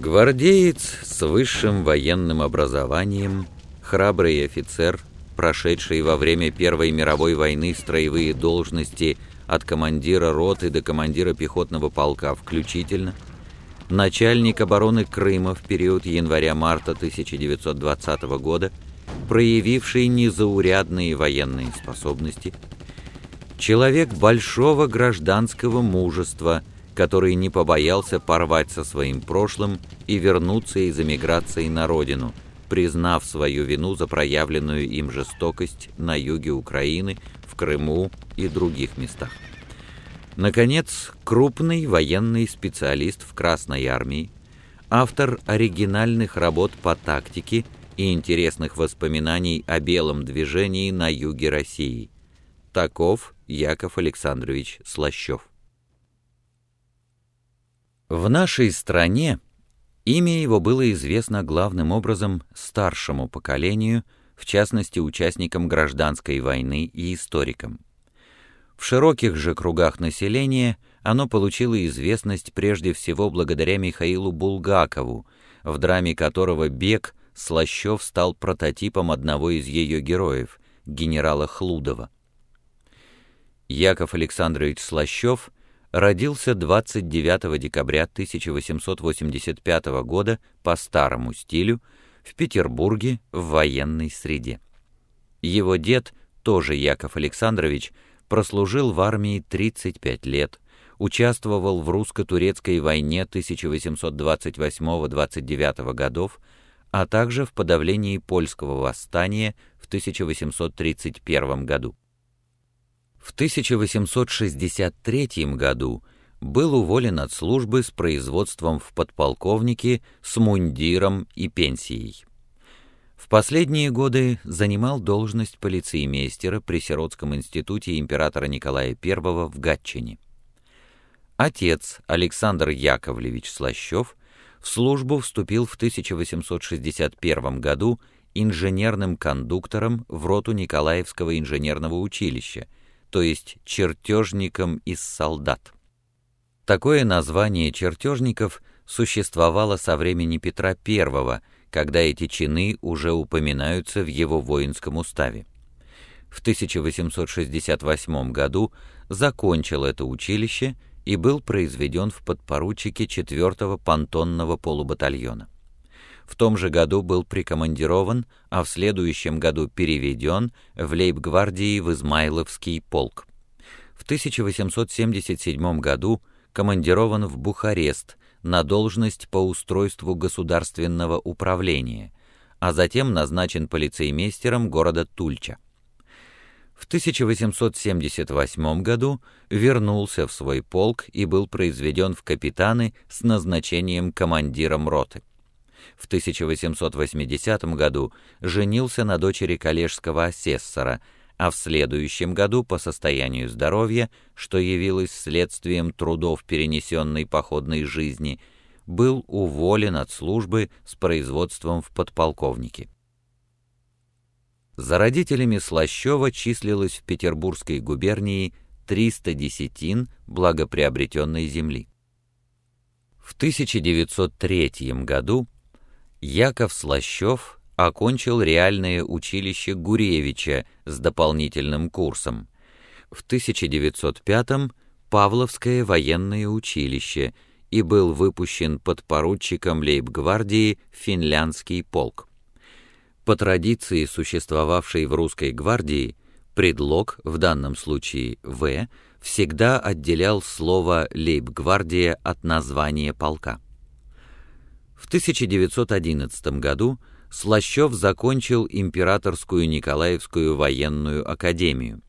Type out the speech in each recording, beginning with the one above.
Гвардеец с высшим военным образованием, храбрый офицер, прошедший во время Первой мировой войны строевые должности от командира роты до командира пехотного полка включительно, начальник обороны Крыма в период января-марта 1920 года, проявивший незаурядные военные способности, человек большого гражданского мужества – который не побоялся порвать со своим прошлым и вернуться из эмиграции на родину, признав свою вину за проявленную им жестокость на юге Украины, в Крыму и других местах. Наконец, крупный военный специалист в Красной армии, автор оригинальных работ по тактике и интересных воспоминаний о белом движении на юге России. Таков Яков Александрович Слащев. В нашей стране имя его было известно главным образом старшему поколению, в частности участникам гражданской войны и историкам. В широких же кругах населения оно получило известность прежде всего благодаря Михаилу Булгакову, в драме которого «Бег» Слащев стал прототипом одного из ее героев, генерала Хлудова. Яков Александрович Слащев – родился 29 декабря 1885 года по старому стилю в Петербурге в военной среде. Его дед, тоже Яков Александрович, прослужил в армии 35 лет, участвовал в русско-турецкой войне 1828-29 годов, а также в подавлении польского восстания в 1831 году. В 1863 году был уволен от службы с производством в подполковнике с мундиром и пенсией. В последние годы занимал должность полицеймейстера при Сиротском институте императора Николая I в Гатчине. Отец Александр Яковлевич Слащев в службу вступил в 1861 году инженерным кондуктором в роту Николаевского инженерного училища – то есть чертежником из солдат. Такое название чертежников существовало со времени Петра I, когда эти чины уже упоминаются в его воинском уставе. В 1868 году закончил это училище и был произведен в подпоручике 4-го понтонного полубатальона. В том же году был прикомандирован, а в следующем году переведен в лейб-гвардии в Измайловский полк. В 1877 году командирован в Бухарест на должность по устройству государственного управления, а затем назначен полицеймейстером города Тульча. В 1878 году вернулся в свой полк и был произведен в капитаны с назначением командиром роты. В 1880 году женился на дочери коллежского асессора, а в следующем году по состоянию здоровья, что явилось следствием трудов перенесенной походной жизни, был уволен от службы с производством в подполковнике. За родителями Слащева числилось в Петербургской губернии 300 десятин благоприобретенной земли. В 1903 году Яков Слащев окончил реальное училище Гуревича с дополнительным курсом. В 1905-м Павловское военное училище и был выпущен подпоручиком лейб-гвардии финляндский полк. По традиции, существовавшей в русской гвардии, предлог, в данном случае «В», всегда отделял слово «лейб-гвардия» от названия полка. В 1911 году Слащев закончил Императорскую Николаевскую военную академию.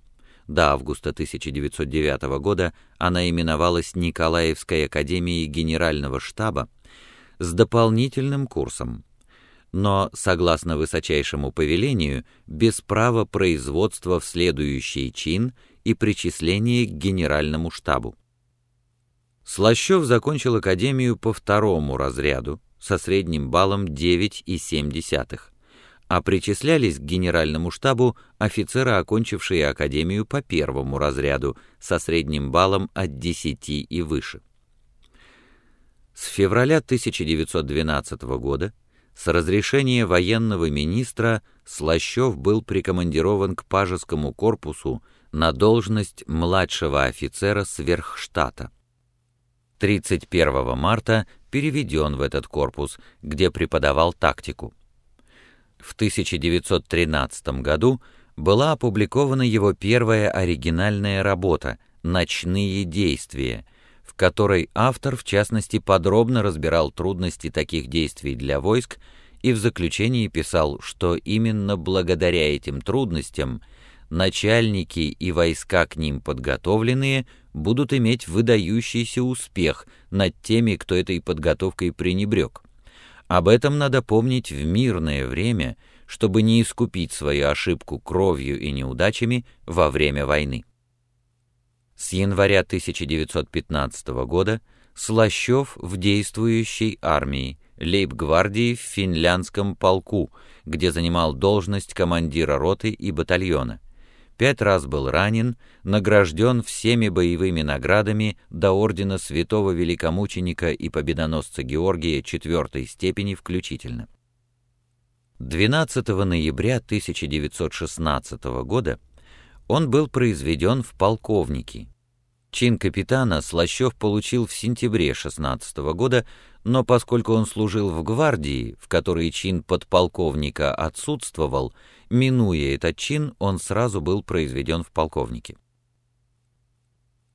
До августа 1909 года она именовалась Николаевской академией генерального штаба с дополнительным курсом, но, согласно высочайшему повелению, без права производства в следующий чин и причисления к генеральному штабу. Слащев закончил академию по второму разряду, со средним баллом 9,7, а причислялись к генеральному штабу офицеры, окончившие академию по первому разряду со средним баллом от 10 и выше. С февраля 1912 года с разрешения военного министра Слащев был прикомандирован к Пажескому корпусу на должность младшего офицера сверхштата. 31 марта переведен в этот корпус, где преподавал тактику. В 1913 году была опубликована его первая оригинальная работа «Ночные действия», в которой автор, в частности, подробно разбирал трудности таких действий для войск и в заключении писал, что именно благодаря этим трудностям начальники и войска к ним подготовленные будут иметь выдающийся успех над теми, кто этой подготовкой пренебрег. Об этом надо помнить в мирное время, чтобы не искупить свою ошибку кровью и неудачами во время войны. С января 1915 года Слащев в действующей армии, лейб-гвардии в финляндском полку, где занимал должность командира роты и батальона. Пять раз был ранен, награжден всеми боевыми наградами до ордена святого великомученика и победоносца Георгия четвертой степени включительно. 12 ноября 1916 года он был произведен в полковники. Чин капитана Слащев получил в сентябре 16 года, но поскольку он служил в гвардии, в которой чин подполковника отсутствовал, минуя этот чин, он сразу был произведен в полковники.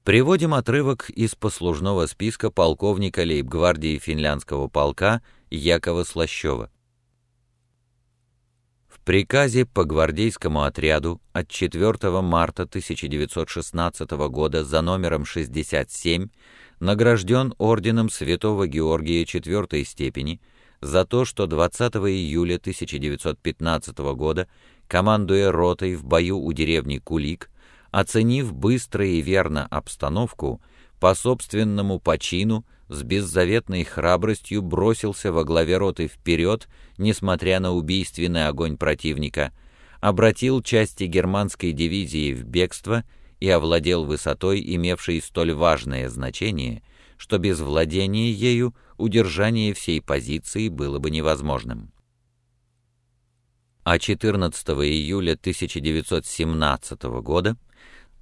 Приводим отрывок из послужного списка полковника лейб-гвардии финляндского полка Якова Слащева приказе по гвардейскому отряду от 4 марта 1916 года за номером 67 награжден орденом Святого Георгия четвертой степени за то, что 20 июля 1915 года, командуя ротой в бою у деревни Кулик, оценив быстро и верно обстановку, по собственному почину с беззаветной храбростью бросился во главе роты вперед, несмотря на убийственный огонь противника, обратил части германской дивизии в бегство и овладел высотой, имевшей столь важное значение, что без владения ею удержание всей позиции было бы невозможным. А 14 июля 1917 года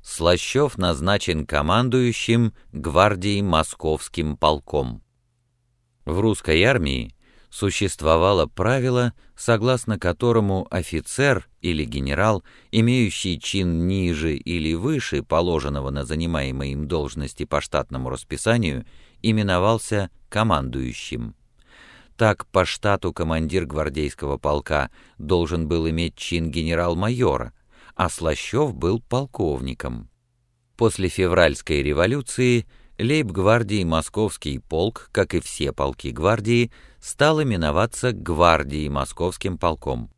Слащев назначен командующим гвардией Московским полком. В русской армии существовало правило, согласно которому офицер или генерал, имеющий чин ниже или выше положенного на занимаемой им должности по штатному расписанию, именовался командующим. Так по штату командир гвардейского полка должен был иметь чин генерал-майора – а Слащев был полковником. После февральской революции лейб-гвардии Московский полк, как и все полки гвардии, стал именоваться гвардией Московским полком.